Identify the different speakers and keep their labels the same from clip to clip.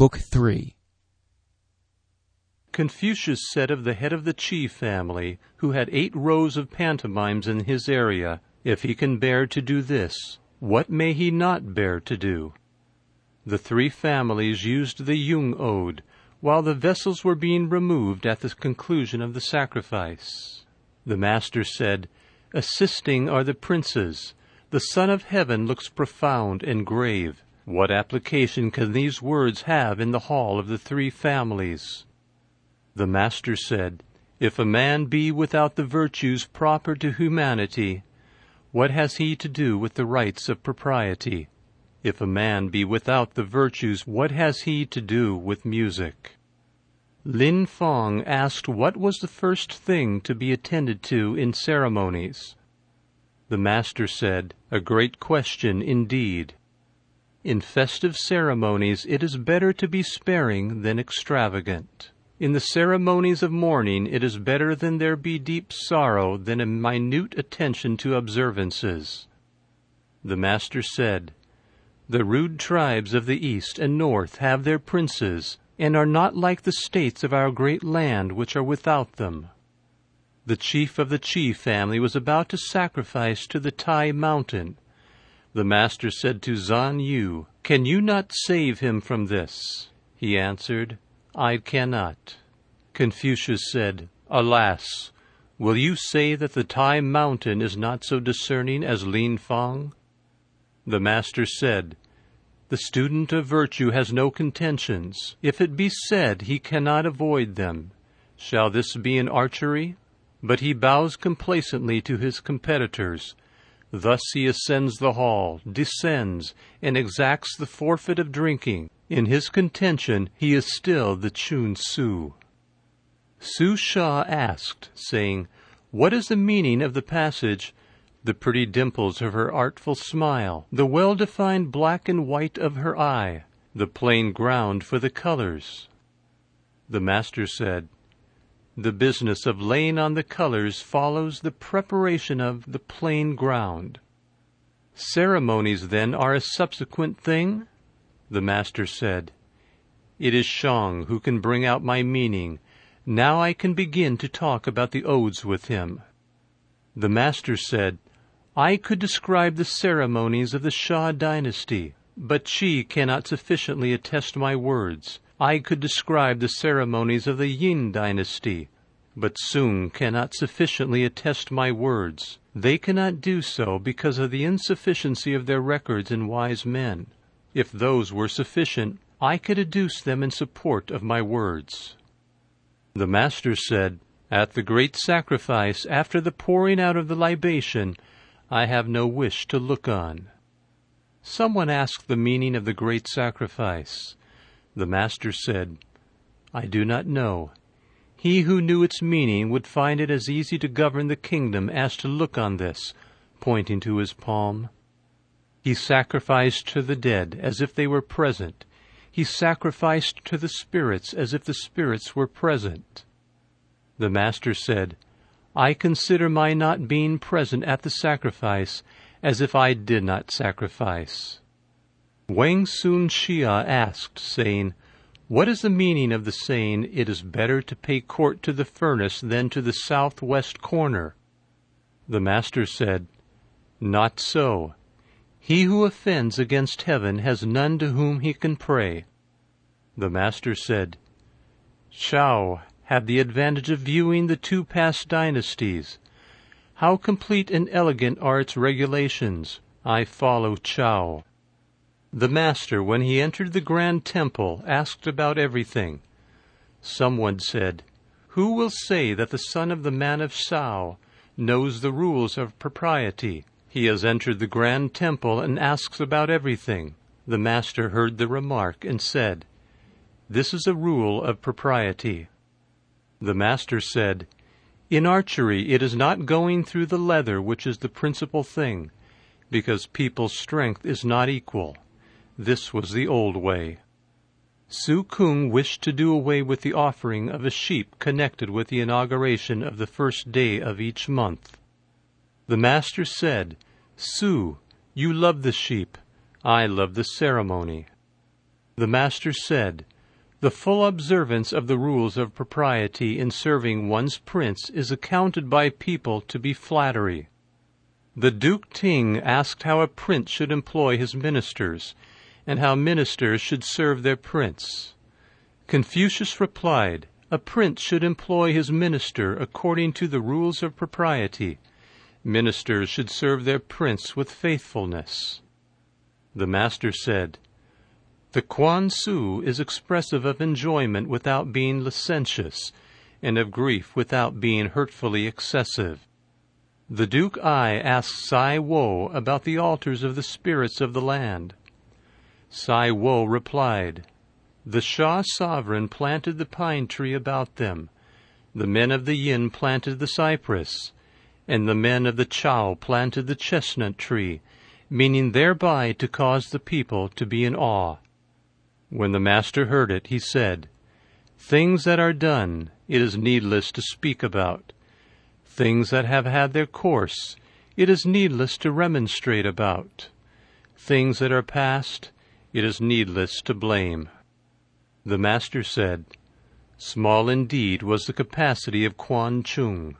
Speaker 1: Book 3
Speaker 2: Confucius said of the head of the Chi family, who had eight rows of pantomimes in his area, If he can bear to do this, what may he not bear to do? The three families used the Yung Ode, while the vessels were being removed at the conclusion of the sacrifice. The Master said, Assisting are the princes. The Son of Heaven looks profound and grave. What application can these words have in the hall of the three families? The Master said, If a man be without the virtues proper to humanity, what has he to do with the rites of propriety? If a man be without the virtues, what has he to do with music? Lin Fang asked what was the first thing to be attended to in ceremonies. The Master said, A great question indeed. In festive ceremonies it is better to be sparing than extravagant. In the ceremonies of mourning it is better that there be deep sorrow than a minute attention to observances. The Master said, The rude tribes of the East and North have their princes, and are not like the states of our great land which are without them. The chief of the Chi family was about to sacrifice to the Tai mountain, the master said to Zan Yu, Can you not save him from this? He answered, I cannot. Confucius said, Alas! Will you say that the Tai mountain is not so discerning as Lin Fang? The master said, The student of virtue has no contentions. If it be said he cannot avoid them, shall this be an archery? But he bows complacently to his competitors, Thus he ascends the hall, descends, and exacts the forfeit of drinking. In his contention he is still the Chun Su. Su Sha asked, saying, What is the meaning of the passage? The pretty dimples of her artful smile, the well defined black and white of her eye, the plain ground for the colors. The master said, the business of laying on the colors follows the preparation of the plain ground. Ceremonies, then, are a subsequent thing? The Master said, It is Shang who can bring out my meaning. Now I can begin to talk about the odes with him. The Master said, I could describe the ceremonies of the Shah dynasty, but Chi cannot sufficiently attest my words. I could describe the ceremonies of the Yin dynasty, but Sung cannot sufficiently attest my words. They cannot do so because of the insufficiency of their records in wise men. If those were sufficient, I could adduce them in support of my words. The Master said, At the great sacrifice, after the pouring out of the libation, I have no wish to look on. Someone asked the meaning of the great sacrifice. The Master said, I do not know. He who knew its meaning would find it as easy to govern the kingdom as to look on this, pointing to his palm. He sacrificed to the dead as if they were present. He sacrificed to the spirits as if the spirits were present. The Master said, I consider my not being present at the sacrifice as if I did not sacrifice. Wang Sun Xia asked, saying, What is the meaning of the saying, It is better to pay court to the furnace than to the southwest corner? The Master said, Not so. He who offends against heaven has none to whom he can pray. The Master said, Shao had the advantage of viewing the two past dynasties. How complete and elegant are its regulations! I follow Chow. The master, when he entered the grand temple, asked about everything. Someone said, Who will say that the son of the man of Sao knows the rules of propriety? He has entered the grand temple and asks about everything. The master heard the remark and said, This is a rule of propriety. The master said, In archery it is not going through the leather which is the principal thing, because people's strength is not equal. This was the old way. Su Kung wished to do away with the offering of a sheep connected with the inauguration of the first day of each month. The master said, Su, you love the sheep. I love the ceremony. The Master said, The full observance of the rules of propriety in serving one's prince is accounted by people to be flattery. The Duke Ting asked how a prince should employ his ministers, and how ministers should serve their prince. Confucius replied, A prince should employ his minister according to the rules of propriety. Ministers should serve their prince with faithfulness. The Master said, The Kuan Su is expressive of enjoyment without being licentious, and of grief without being hurtfully excessive. The Duke Ai asked Sai Wo about the altars of the spirits of the land. Sai Wo replied, The Shah sovereign planted the pine tree about them. The men of the Yin planted the cypress, and the men of the Chow planted the chestnut tree, meaning thereby to cause the people to be in awe. When the Master heard it, he said, Things that are done, it is needless to speak about Things that have had their course, it is needless to remonstrate about. Things that are past, it is needless to blame. The Master said, Small indeed was the capacity of Quan Chung.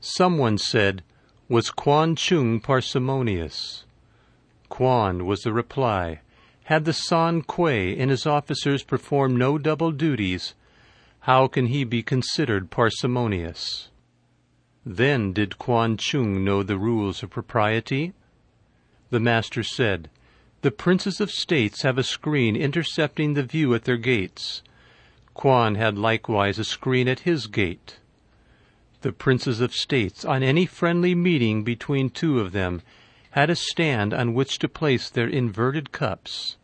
Speaker 2: Someone said, Was Quan Chung parsimonious? Quan was the reply. Had the San Kuei and his officers performed no double duties, how can he be considered parsimonious? Then did Quan Chung know the rules of propriety? The Master said, The princes of states have a screen intercepting the view at their gates. Quan had likewise a screen at his gate. The princes of states, on any friendly meeting between two of them, had a stand on which to place their inverted cups.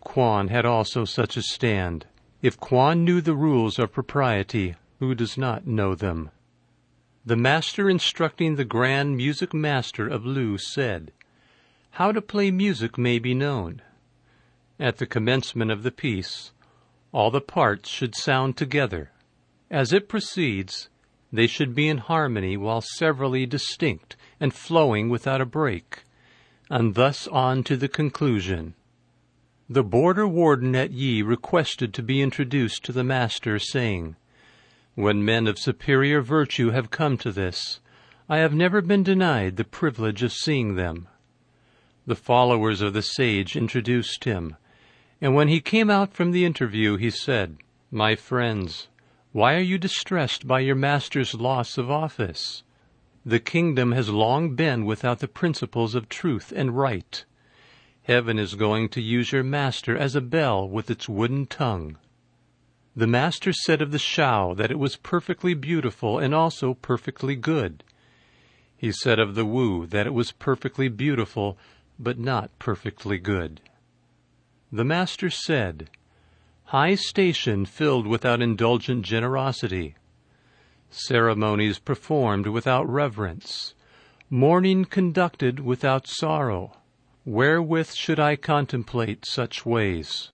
Speaker 2: Quan had also such a stand. If Quan knew the rules of propriety, who does not know them? The master instructing the grand music master of Lu said, How to play music may be known. At the commencement of the piece, all the parts should sound together. As it proceeds, they should be in harmony while severally distinct and flowing without a break, and thus on to the conclusion. The border warden at Yi requested to be introduced to the master, saying, when men of superior virtue have come to this, I have never been denied the privilege of seeing them. The followers of the sage introduced him, and when he came out from the interview, he said, My friends, why are you distressed by your master's loss of office? The kingdom has long been without the principles of truth and right. Heaven is going to use your master as a bell with its wooden tongue. The Master said of the Shao that it was perfectly beautiful and also perfectly good. He said of the Wu that it was perfectly beautiful but not perfectly good. The Master said, High station filled without indulgent generosity, ceremonies performed without reverence, mourning conducted without sorrow. Wherewith should I contemplate such ways?